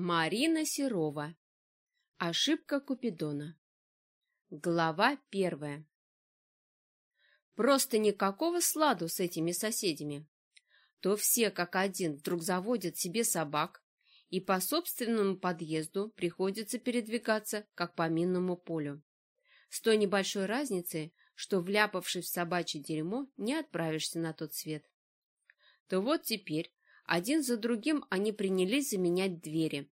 Марина Серова. Ошибка Купидона. Глава первая. Просто никакого сладу с этими соседями. То все как один вдруг заводят себе собак, и по собственному подъезду приходится передвигаться, как по минному полю. С той небольшой разницей, что, вляпавшись в собачье дерьмо, не отправишься на тот свет. То вот теперь один за другим они принялись заменять двери.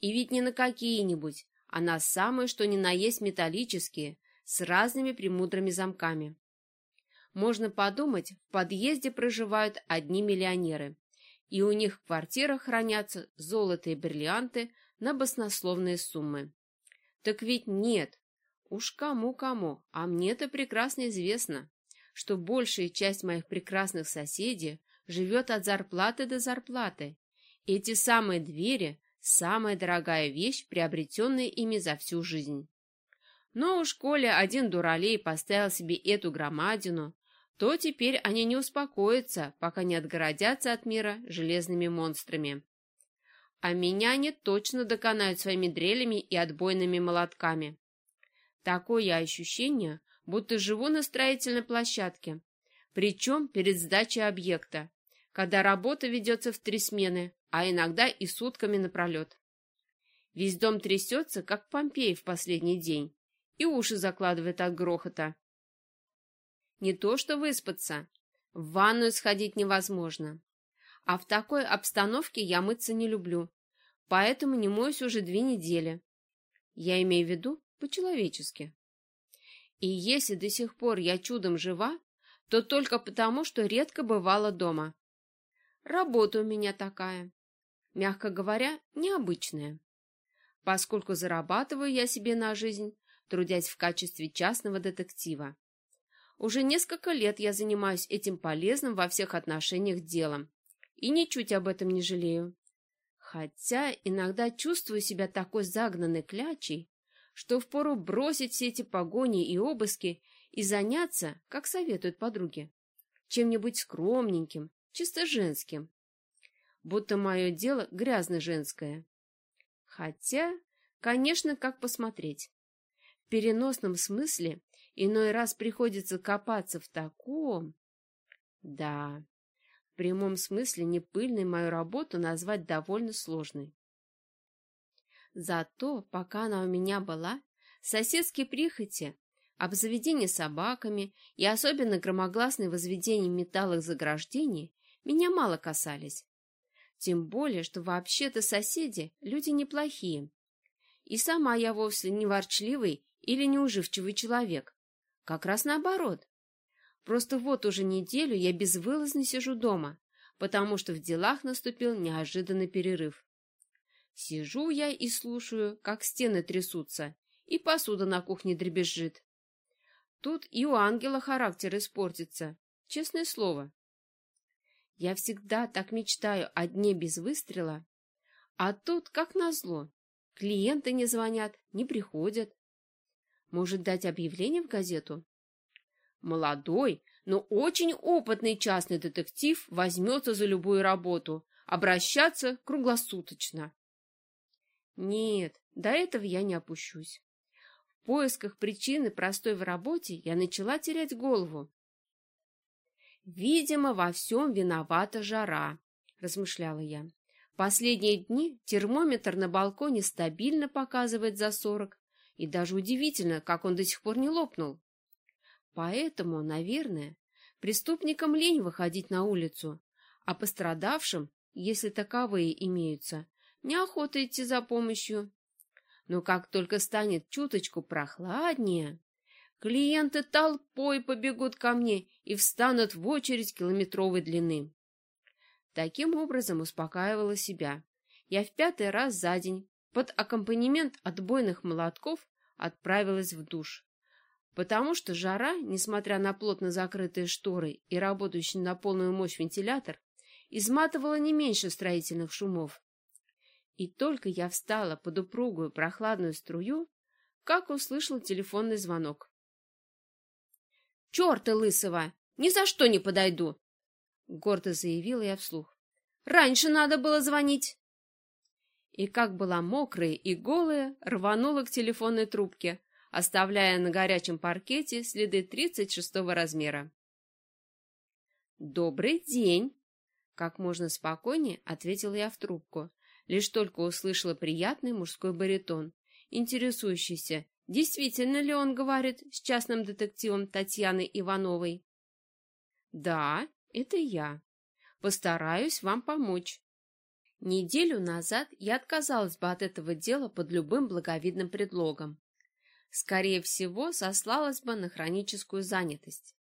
И ведь не на какие-нибудь, а на самые, что ни на есть металлические, с разными премудрыми замками. Можно подумать, в подъезде проживают одни миллионеры, и у них в квартирах хранятся золото и бриллианты на баснословные суммы. Так ведь нет. Уж кому-кому, а мне-то прекрасно известно, что большая часть моих прекрасных соседей живет от зарплаты до зарплаты. Эти самые двери – самая дорогая вещь, приобретенная ими за всю жизнь. Но уж коли один дуралей поставил себе эту громадину, то теперь они не успокоятся, пока не отгородятся от мира железными монстрами. А меня они точно доконают своими дрелями и отбойными молотками. Такое ощущение, будто живу на строительной площадке, причем перед сдачей объекта, когда работа ведется в три смены, а иногда и сутками напролет. Весь дом трясется, как Помпей в последний день, и уши закладывает от грохота. Не то что выспаться, в ванную сходить невозможно. А в такой обстановке я мыться не люблю, поэтому не моюсь уже две недели. Я имею в виду по-человечески. И если до сих пор я чудом жива, то только потому, что редко бывала дома. Работа у меня такая, мягко говоря, необычная. Поскольку зарабатываю я себе на жизнь, трудясь в качестве частного детектива. Уже несколько лет я занимаюсь этим полезным во всех отношениях делом и ничуть об этом не жалею. Хотя иногда чувствую себя такой загнанной клячей, что впору бросить все эти погони и обыски и заняться, как советуют подруги, чем-нибудь скромненьким, чисто женским. Будто мое дело грязно-женское. Хотя, конечно, как посмотреть. В переносном смысле иной раз приходится копаться в таком... Да, в прямом смысле непыльной мою работу назвать довольно сложной. Зато, пока она у меня была, соседские прихоти, обзаведение собаками и особенно громогласное возведение металлых заграждений меня мало касались. Тем более, что вообще-то соседи — люди неплохие. И сама я вовсе не ворчливый или неуживчивый человек. Как раз наоборот. Просто вот уже неделю я безвылазно сижу дома, потому что в делах наступил неожиданный перерыв. Сижу я и слушаю, как стены трясутся, и посуда на кухне дребезжит. Тут и у ангела характер испортится, честное слово. Я всегда так мечтаю о дне без выстрела, а тут, как назло, клиенты не звонят, не приходят. Может, дать объявление в газету? Молодой, но очень опытный частный детектив возьмется за любую работу, обращаться круглосуточно. Нет, до этого я не опущусь. В поисках причины простой в работе я начала терять голову. «Видимо, во всем виновата жара», — размышляла я. «Последние дни термометр на балконе стабильно показывает за сорок, и даже удивительно, как он до сих пор не лопнул. Поэтому, наверное, преступникам лень выходить на улицу, а пострадавшим, если таковые имеются, неохота идти за помощью. Но как только станет чуточку прохладнее, клиенты толпой побегут ко мне и встанут в очередь километровой длины. Таким образом успокаивала себя. Я в пятый раз за день под аккомпанемент отбойных молотков отправилась в душ. Потому что жара, несмотря на плотно закрытые шторы и работающий на полную мощь вентилятор, изматывала не меньше строительных шумов. И только я встала под упругую прохладную струю, как услышал телефонный звонок. «Черта лысого! Ни за что не подойду!» — гордо заявила я вслух. «Раньше надо было звонить!» и, как была мокрая и голая, рванула к телефонной трубке, оставляя на горячем паркете следы 36 размера. «Добрый день!» — как можно спокойнее ответила я в трубку, лишь только услышала приятный мужской баритон, интересующийся, действительно ли он говорит с частным детективом Татьяной Ивановой. «Да, это я. Постараюсь вам помочь». Неделю назад я отказалась бы от этого дела под любым благовидным предлогом. Скорее всего, сослалась бы на хроническую занятость.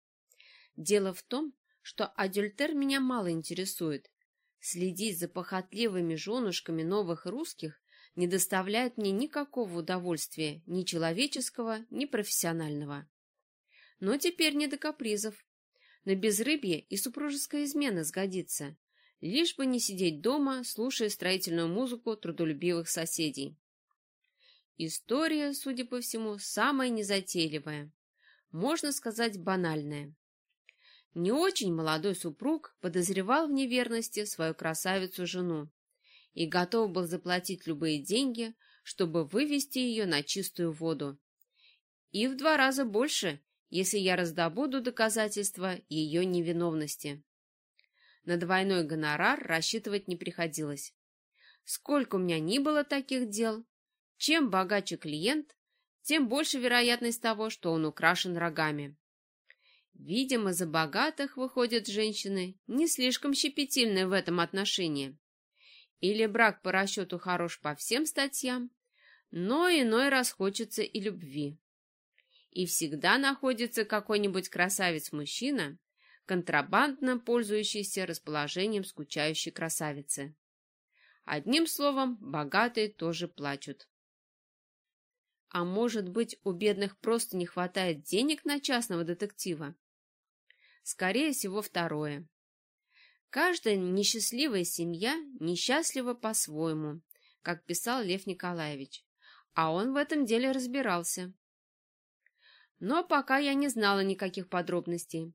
Дело в том, что адюльтер меня мало интересует. Следить за похотливыми женушками новых русских не доставляет мне никакого удовольствия, ни человеческого, ни профессионального. Но теперь не до капризов. На безрыбье и супружеская измена сгодится, лишь бы не сидеть дома, слушая строительную музыку трудолюбивых соседей. История, судя по всему, самая незатейливая, можно сказать, банальная. Не очень молодой супруг подозревал в неверности свою красавицу-жену и готов был заплатить любые деньги, чтобы вывести ее на чистую воду. И в два раза больше, если я раздобуду доказательства ее невиновности. На двойной гонорар рассчитывать не приходилось. Сколько у меня ни было таких дел, чем богаче клиент, тем больше вероятность того, что он украшен рогами. Видимо, за богатых выходят женщины не слишком щепетильные в этом отношении. Или брак по расчету хорош по всем статьям, но иной раз хочется и любви. И всегда находится какой-нибудь красавец-мужчина, контрабандно пользующийся расположением скучающей красавицы. Одним словом, богатые тоже плачут. А может быть, у бедных просто не хватает денег на частного детектива? Скорее всего, второе. Каждая несчастливая семья несчастлива по-своему, как писал Лев Николаевич, а он в этом деле разбирался. Но пока я не знала никаких подробностей.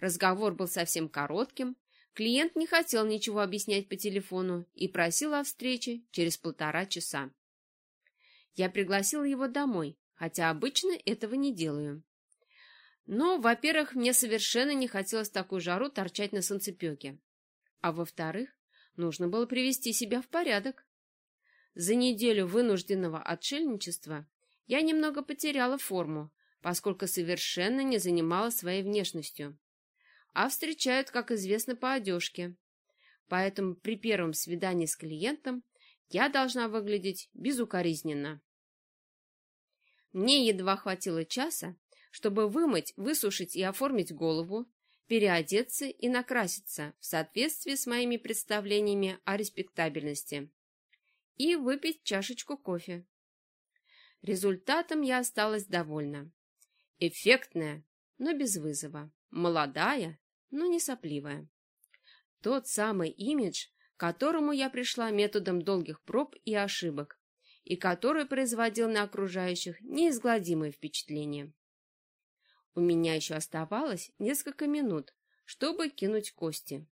Разговор был совсем коротким, клиент не хотел ничего объяснять по телефону и просил о встрече через полтора часа. Я пригласила его домой, хотя обычно этого не делаю. Но, во-первых, мне совершенно не хотелось такую жару торчать на солнцепеке. А во-вторых, нужно было привести себя в порядок. За неделю вынужденного отшельничества я немного потеряла форму, поскольку совершенно не занималась своей внешностью а встречают, как известно, по одежке. Поэтому при первом свидании с клиентом я должна выглядеть безукоризненно. Мне едва хватило часа, чтобы вымыть, высушить и оформить голову, переодеться и накраситься в соответствии с моими представлениями о респектабельности и выпить чашечку кофе. Результатом я осталась довольна. Эффектная, но без вызова, молодая но не сопливая. Тот самый имидж, к которому я пришла методом долгих проб и ошибок, и который производил на окружающих неизгладимое впечатление. У меня еще оставалось несколько минут, чтобы кинуть кости.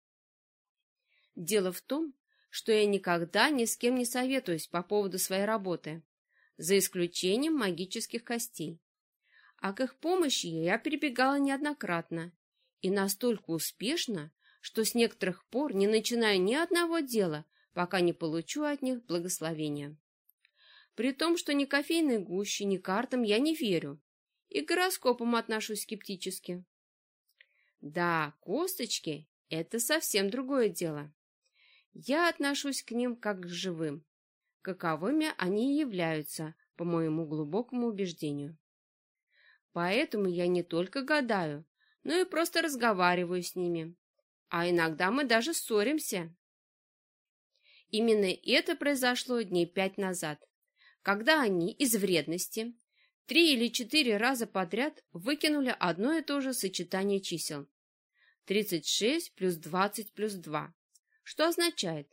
Дело в том, что я никогда ни с кем не советуюсь по поводу своей работы, за исключением магических костей. А к их помощи я прибегала неоднократно и настолько успешно, что с некоторых пор не начинаю ни одного дела, пока не получу от них благословения. При том, что ни кофейной гуще, ни картам я не верю, и к гороскопам отношусь скептически. Да, косточки — это совсем другое дело. Я отношусь к ним как к живым, каковыми они являются, по моему глубокому убеждению. Поэтому я не только гадаю, ну и просто разговариваю с ними. А иногда мы даже ссоримся. Именно это произошло дней пять назад, когда они из вредности три или четыре раза подряд выкинули одно и то же сочетание чисел. 36 плюс 20 плюс 2, что означает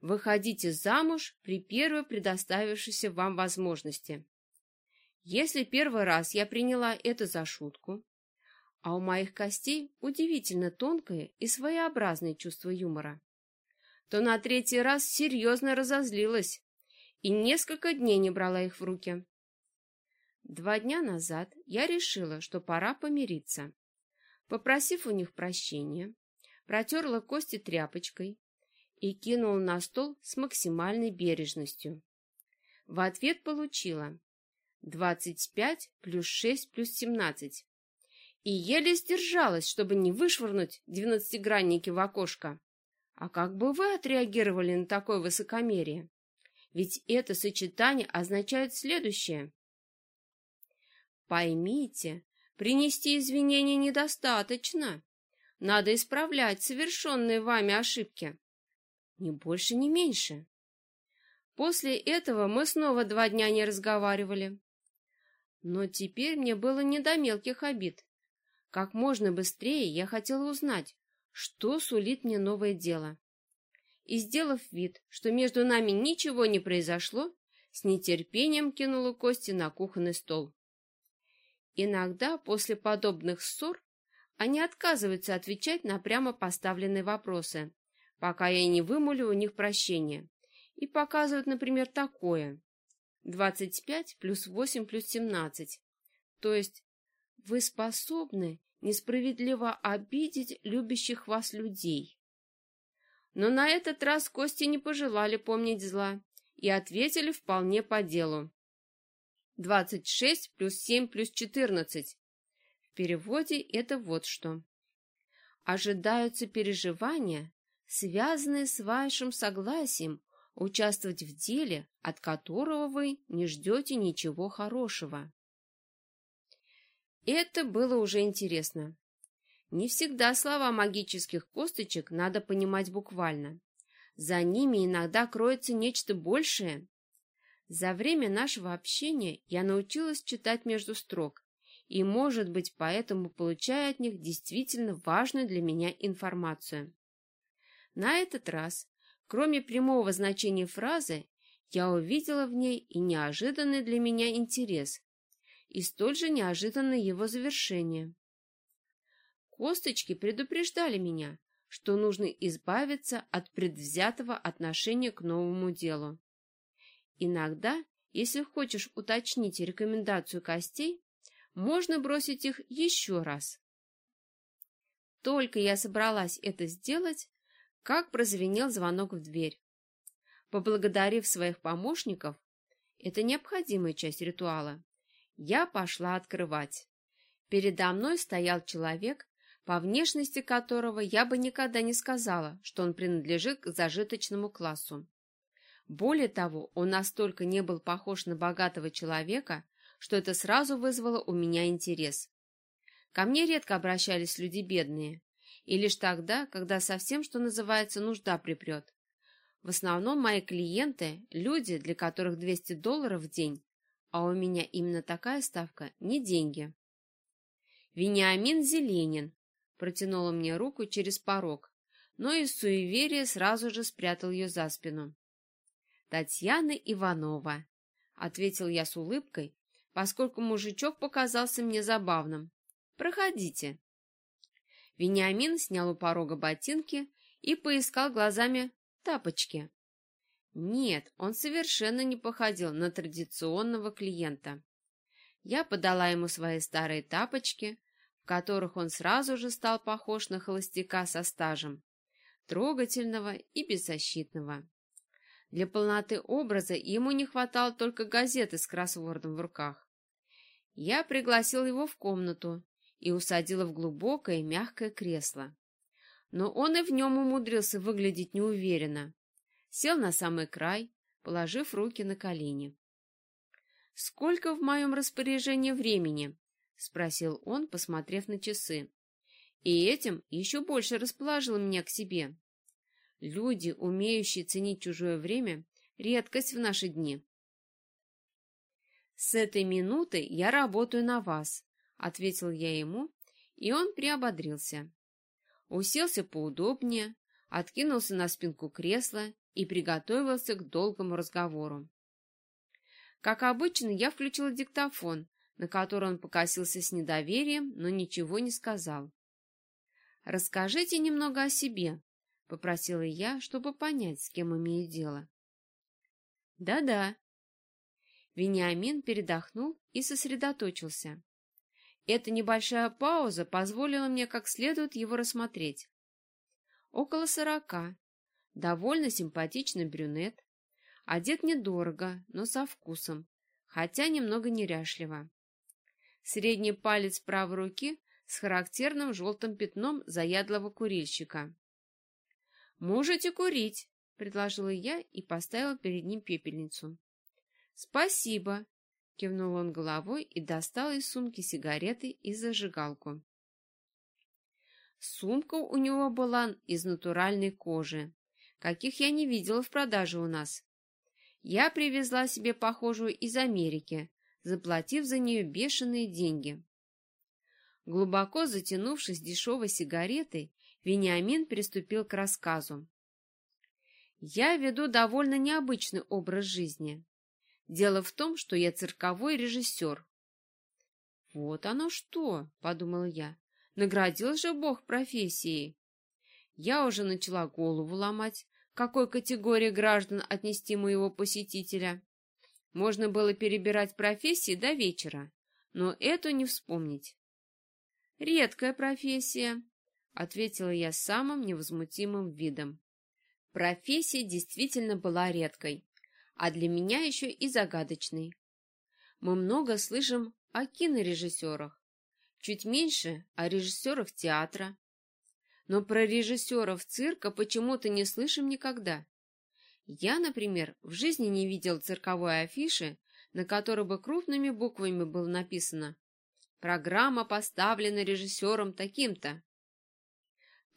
«Выходите замуж при первой предоставившейся вам возможности». Если первый раз я приняла это за шутку, а у моих костей удивительно тонкое и своеобразное чувство юмора, то на третий раз серьезно разозлилась и несколько дней не брала их в руки. Два дня назад я решила, что пора помириться. Попросив у них прощения, протерла кости тряпочкой и кинула на стол с максимальной бережностью. В ответ получила 25 плюс 6 плюс 17 и еле сдержалась, чтобы не вышвырнуть двенадцатигранники в окошко. А как бы вы отреагировали на такое высокомерие? Ведь это сочетание означает следующее. Поймите, принести извинения недостаточно. Надо исправлять совершенные вами ошибки. Ни больше, ни меньше. После этого мы снова два дня не разговаривали. Но теперь мне было не до мелких обид. Как можно быстрее я хотела узнать, что сулит мне новое дело. И, сделав вид, что между нами ничего не произошло, с нетерпением кинула кости на кухонный стол. Иногда после подобных ссор они отказываются отвечать на прямо поставленные вопросы, пока я не вымолю у них прощения, и показывают, например, такое. 25 плюс 8 плюс 17. То есть вы способны несправедливо обидеть любящих вас людей. Но на этот раз Кости не пожелали помнить зла и ответили вполне по делу. 26 плюс 7 плюс 14. В переводе это вот что. Ожидаются переживания, связанные с вашим согласием участвовать в деле, от которого вы не ждете ничего хорошего. Это было уже интересно. Не всегда слова магических косточек надо понимать буквально. За ними иногда кроется нечто большее. За время нашего общения я научилась читать между строк и, может быть, поэтому получаю от них действительно важную для меня информацию. На этот раз, кроме прямого значения фразы, я увидела в ней и неожиданный для меня интерес, и столь же неожиданное его завершение. Косточки предупреждали меня, что нужно избавиться от предвзятого отношения к новому делу. Иногда, если хочешь уточнить рекомендацию костей, можно бросить их еще раз. Только я собралась это сделать, как прозвенел звонок в дверь. Поблагодарив своих помощников, это необходимая часть ритуала, я пошла открывать. Передо мной стоял человек, по внешности которого я бы никогда не сказала, что он принадлежит к зажиточному классу. Более того, он настолько не был похож на богатого человека, что это сразу вызвало у меня интерес. Ко мне редко обращались люди бедные, и лишь тогда, когда совсем, что называется, нужда припрет. В основном мои клиенты – люди, для которых 200 долларов в день а у меня именно такая ставка, не деньги. Вениамин Зеленин протянула мне руку через порог, но из суеверия сразу же спрятал ее за спину. Татьяна Иванова, ответил я с улыбкой, поскольку мужичок показался мне забавным. Проходите. Вениамин снял у порога ботинки и поискал глазами тапочки. Нет, он совершенно не походил на традиционного клиента. Я подала ему свои старые тапочки, в которых он сразу же стал похож на холостяка со стажем, трогательного и беззащитного. Для полноты образа ему не хватало только газеты с кроссвордом в руках. Я пригласил его в комнату и усадила в глубокое мягкое кресло. Но он и в нем умудрился выглядеть неуверенно сел на самый край, положив руки на колени. «Сколько в моем распоряжении времени?» — спросил он, посмотрев на часы. И этим еще больше расположил меня к себе. Люди, умеющие ценить чужое время, — редкость в наши дни. «С этой минуты я работаю на вас», — ответил я ему, и он приободрился. Уселся поудобнее, откинулся на спинку кресла и приготовился к долгому разговору. Как обычно, я включила диктофон, на который он покосился с недоверием, но ничего не сказал. «Расскажите немного о себе», — попросила я, чтобы понять, с кем имею дело. Да-да. Вениамин передохнул и сосредоточился. Эта небольшая пауза позволила мне как следует его рассмотреть. Около сорока. Довольно симпатичный брюнет. Одет недорого, но со вкусом, хотя немного неряшливо. Средний палец правой руки с характерным желтым пятном заядлого курильщика. «Можете курить», — предложила я и поставила перед ним пепельницу. «Спасибо», — кивнул он головой и достал из сумки сигареты и зажигалку. Сумка у него была из натуральной кожи, каких я не видела в продаже у нас. Я привезла себе похожую из Америки, заплатив за нее бешеные деньги. Глубоко затянувшись дешевой сигаретой, Вениамин приступил к рассказу. «Я веду довольно необычный образ жизни. Дело в том, что я цирковой режиссер». «Вот оно что!» — подумала я. «Наградил же Бог профессией!» Я уже начала голову ломать, какой категории граждан отнести моего посетителя. Можно было перебирать профессии до вечера, но эту не вспомнить. «Редкая профессия», — ответила я самым невозмутимым видом. Профессия действительно была редкой, а для меня еще и загадочной. Мы много слышим о кинорежиссерах, чуть меньше о режиссерах театра, но про режиссеров цирка почему-то не слышим никогда. Я, например, в жизни не видел цирковой афиши, на которой бы крупными буквами было написано «Программа поставлена режиссером таким-то».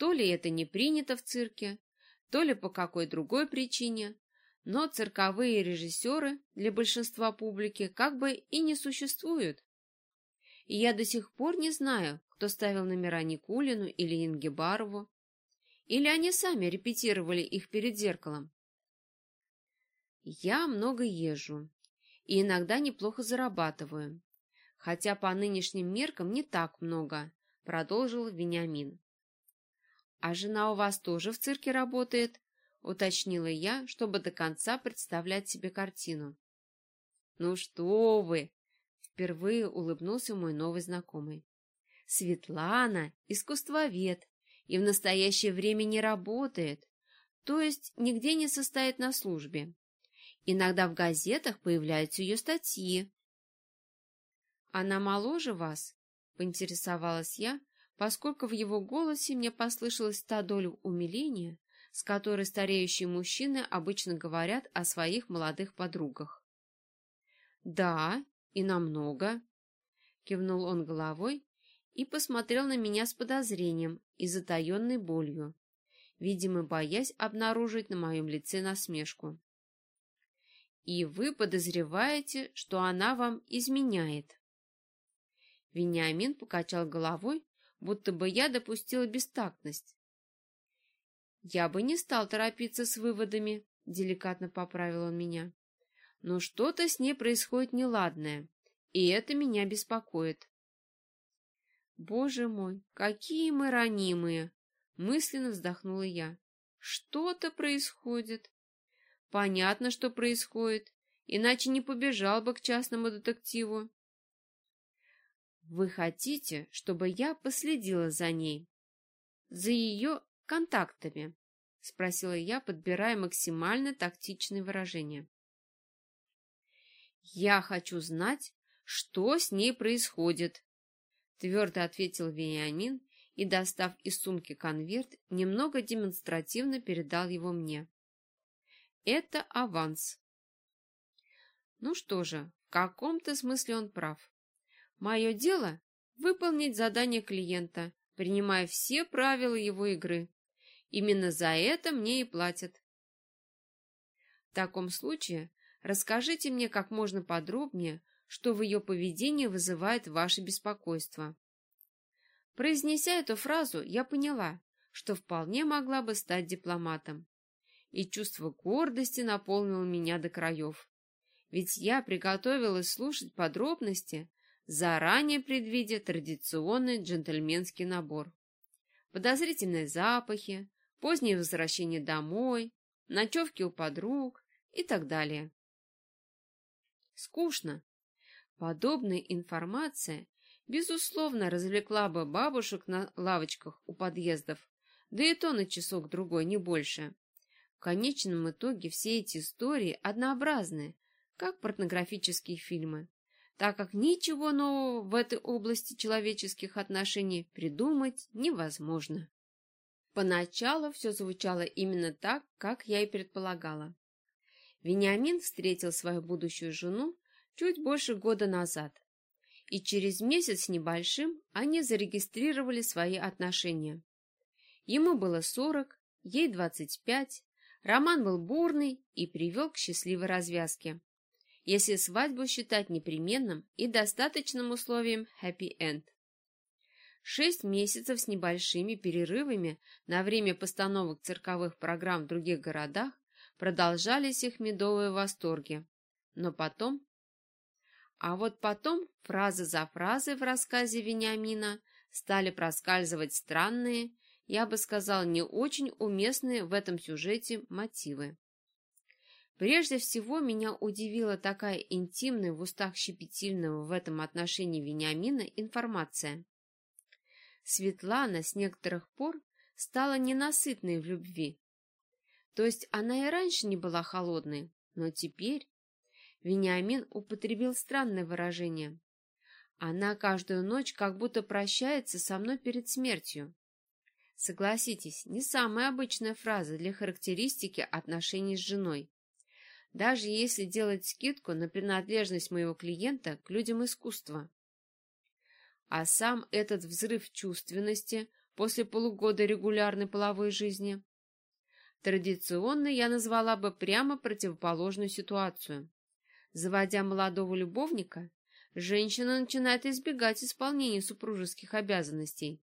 То ли это не принято в цирке, то ли по какой другой причине, но цирковые режиссеры для большинства публики как бы и не существуют. И я до сих пор не знаю, кто ставил номера Никулину или Ингебарову, или они сами репетировали их перед зеркалом. Я много езжу и иногда неплохо зарабатываю, хотя по нынешним меркам не так много, продолжил Вениамин. А жена у вас тоже в цирке работает? уточнила я, чтобы до конца представлять себе картину. Ну что вы, Впервые улыбнулся мой новый знакомый. Светлана — искусствовед и в настоящее время не работает, то есть нигде не состоит на службе. Иногда в газетах появляются ее статьи. «Она моложе вас?» — поинтересовалась я, поскольку в его голосе мне послышалась та доля умиления, с которой стареющие мужчины обычно говорят о своих молодых подругах. «Да, и намного. Кивнул он головой и посмотрел на меня с подозрением и затаенной болью, видимо, боясь обнаружить на моем лице насмешку. «И вы подозреваете, что она вам изменяет?» Вениамин покачал головой, будто бы я допустила бестактность. «Я бы не стал торопиться с выводами», — деликатно поправил он меня. Но что-то с ней происходит неладное, и это меня беспокоит. Боже мой, какие мы ранимые! Мысленно вздохнула я. Что-то происходит. Понятно, что происходит, иначе не побежал бы к частному детективу. Вы хотите, чтобы я последила за ней? За ее контактами? Спросила я, подбирая максимально тактичные выражения. «Я хочу знать, что с ней происходит», — твердо ответил Вениамин и, достав из сумки конверт, немного демонстративно передал его мне. «Это аванс». Ну что же, в каком-то смысле он прав. Мое дело — выполнить задание клиента, принимая все правила его игры. Именно за это мне и платят. В таком случае Расскажите мне как можно подробнее, что в ее поведении вызывает ваше беспокойство. Произнеся эту фразу, я поняла, что вполне могла бы стать дипломатом. И чувство гордости наполнило меня до краев. Ведь я приготовилась слушать подробности, заранее предвидя традиционный джентльменский набор. Подозрительные запахи, позднее возвращение домой, ночевки у подруг и так далее. скучно. Подобная информация, безусловно, развлекла бы бабушек на лавочках у подъездов, да и то на часок-другой, не больше. В конечном итоге все эти истории однообразны, как порнографические фильмы, так как ничего нового в этой области человеческих отношений придумать невозможно. Поначалу все звучало именно так, как я и предполагала. Вениамин встретил свою будущую жену чуть больше года назад, и через месяц с небольшим они зарегистрировали свои отношения. Ему было сорок, ей двадцать пять, роман был бурный и привел к счастливой развязке. Если свадьбу считать непременным и достаточным условием end. Шесть месяцев с небольшими перерывами на время постановок цирковых программ в других городах продолжались их медовые восторги. Но потом... А вот потом, фраза за фразой в рассказе Вениамина, стали проскальзывать странные, я бы сказал, не очень уместные в этом сюжете мотивы. Прежде всего, меня удивила такая интимная в устах щепетильного в этом отношении Вениамина информация. Светлана с некоторых пор стала ненасытной в любви. То есть она и раньше не была холодной, но теперь... Вениамин употребил странное выражение. Она каждую ночь как будто прощается со мной перед смертью. Согласитесь, не самая обычная фраза для характеристики отношений с женой. Даже если делать скидку на принадлежность моего клиента к людям искусства. А сам этот взрыв чувственности после полугода регулярной половой жизни традиционно я назвала бы прямо противоположную ситуацию. Заводя молодого любовника, женщина начинает избегать исполнения супружеских обязанностей.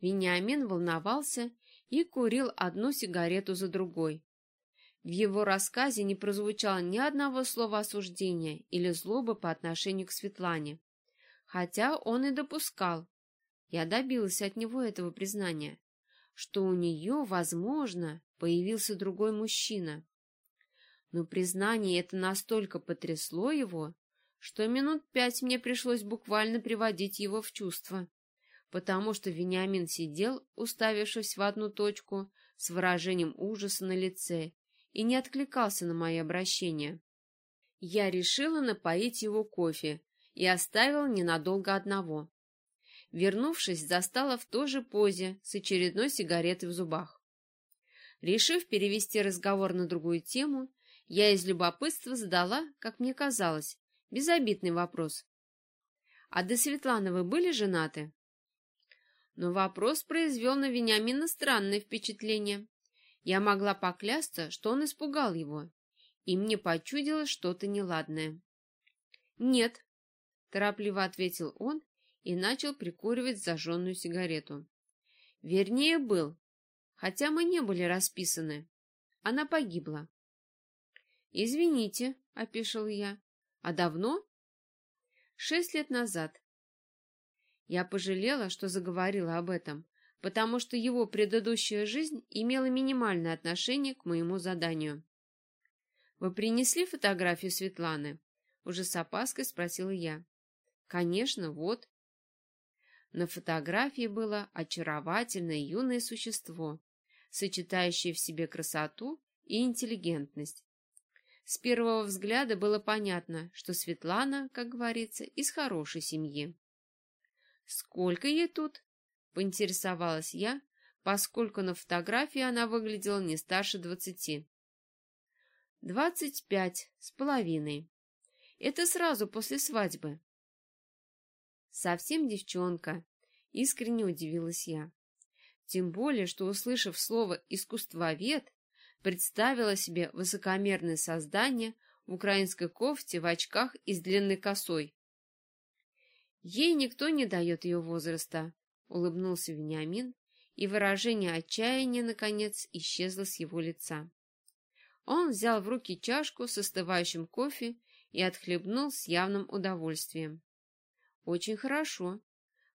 Вениамин волновался и курил одну сигарету за другой. В его рассказе не прозвучало ни одного слова осуждения или злобы по отношению к Светлане хотя он и допускал, я добилась от него этого признания, что у нее, возможно, появился другой мужчина. Но признание это настолько потрясло его, что минут пять мне пришлось буквально приводить его в чувство, потому что Вениамин сидел, уставившись в одну точку, с выражением ужаса на лице, и не откликался на мои обращения. Я решила напоить его кофе, и оставил ненадолго одного. Вернувшись, застала в той же позе с очередной сигаретой в зубах. Решив перевести разговор на другую тему, я из любопытства задала, как мне казалось, безобидный вопрос. «А до Светланы вы были женаты?» Но вопрос произвел на Вениамина странное впечатление. Я могла поклясться, что он испугал его, и мне почудилось что-то неладное. «Нет», торопливо ответил он и начал прикуривать зажженную сигарету. Вернее, был, хотя мы не были расписаны. Она погибла. «Извините», — опешил я. «А давно?» «Шесть лет назад». Я пожалела, что заговорила об этом, потому что его предыдущая жизнь имела минимальное отношение к моему заданию. «Вы принесли фотографию Светланы?» Уже с опаской спросила я. Конечно, вот. На фотографии было очаровательное юное существо, сочетающее в себе красоту и интеллигентность. С первого взгляда было понятно, что Светлана, как говорится, из хорошей семьи. «Сколько ей тут?» — поинтересовалась я, поскольку на фотографии она выглядела не старше двадцати. «Двадцать пять с половиной. Это сразу после свадьбы. Совсем девчонка, искренне удивилась я. Тем более, что, услышав слово «искусствовед», представила себе высокомерное создание в украинской кофте в очках и с длинной косой. Ей никто не дает ее возраста, улыбнулся Вениамин, и выражение отчаяния, наконец, исчезло с его лица. Он взял в руки чашку с остывающим кофе и отхлебнул с явным удовольствием. Очень хорошо.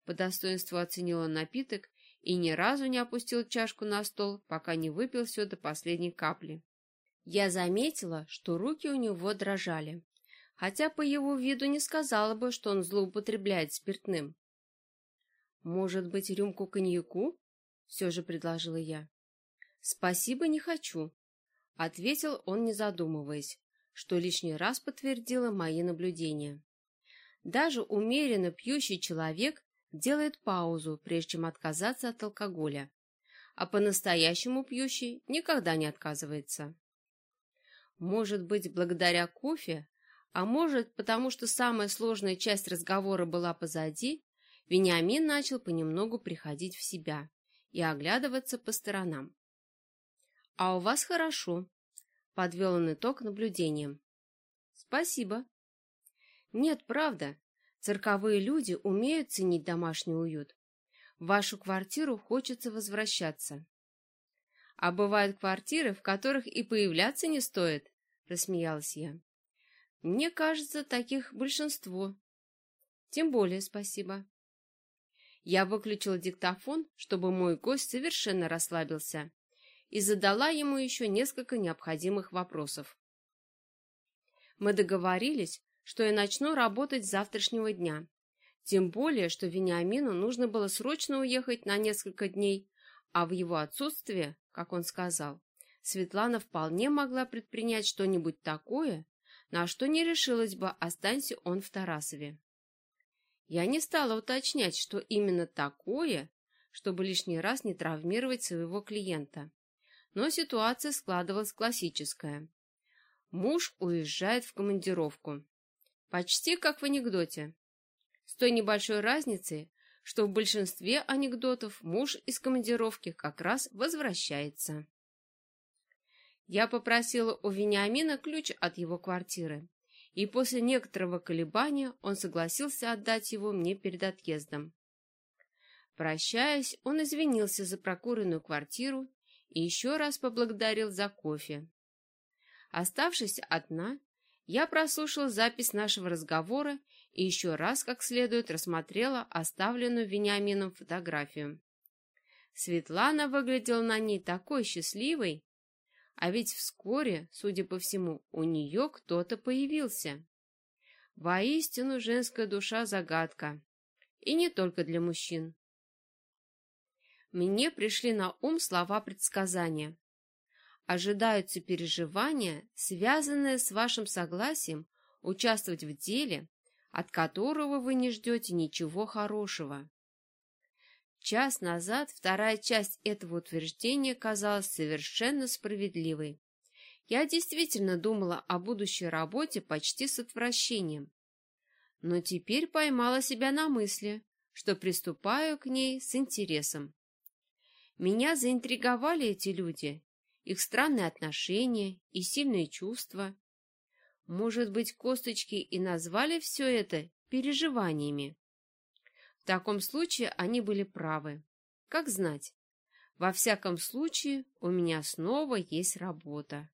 По достоинству оценил он напиток и ни разу не опустил чашку на стол, пока не выпил все до последней капли. Я заметила, что руки у него дрожали, хотя по его виду не сказала бы, что он злоупотребляет спиртным. «Может быть, рюмку коньяку?» — все же предложила я. «Спасибо, не хочу», — ответил он, не задумываясь, что лишний раз подтвердило мои наблюдения. Даже умеренно пьющий человек делает паузу, прежде чем отказаться от алкоголя, а по-настоящему пьющий никогда не отказывается. Может быть, благодаря кофе, а может, потому что самая сложная часть разговора была позади, Вениамин начал понемногу приходить в себя и оглядываться по сторонам. «А у вас хорошо», — подвел он итог наблюдением. «Спасибо», нет, правда. Цирковые люди умеют ценить домашний уют. В вашу квартиру хочется возвращаться. А бывают квартиры, в которых и появляться не стоит, рассмеялась я. Мне кажется, таких большинство. Тем более спасибо. Я выключила диктофон, чтобы мой гость совершенно расслабился, и задала ему еще несколько необходимых вопросов. Мы договорились, что я начну работать с завтрашнего дня. Тем более, что Вениамину нужно было срочно уехать на несколько дней, а в его отсутствие, как он сказал, Светлана вполне могла предпринять что-нибудь такое, на что не решилась бы, останься он в Тарасове. Я не стала уточнять, что именно такое, чтобы лишний раз не травмировать своего клиента. Но ситуация складывалась классическая. Муж уезжает в командировку. Почти как в анекдоте. С той небольшой разницей, что в большинстве анекдотов муж из командировки как раз возвращается. Я попросила у Вениамина ключ от его квартиры, и после некоторого колебания он согласился отдать его мне перед отъездом. Прощаясь, он извинился за прокуренную квартиру и еще раз поблагодарил за кофе. Оставшись одна, я прослушала запись нашего разговора и еще раз как следует рассмотрела оставленную Вениамином фотографию. Светлана выглядела на ней такой счастливой, а ведь вскоре, судя по всему, у нее кто-то появился. Воистину женская душа загадка, и не только для мужчин. Мне пришли на ум слова предсказания ожидаются переживания, связанные с вашим согласием участвовать в деле, от которого вы не ждете ничего хорошего. Час назад вторая часть этого утверждения казалась совершенно справедливой. Я действительно думала о будущей работе почти с отвращением. Но теперь поймала себя на мысли, что приступаю к ней с интересом. Меня заинтриговали эти люди, их странные отношения и сильные чувства. Может быть, косточки и назвали все это переживаниями. В таком случае они были правы. Как знать? Во всяком случае, у меня снова есть работа.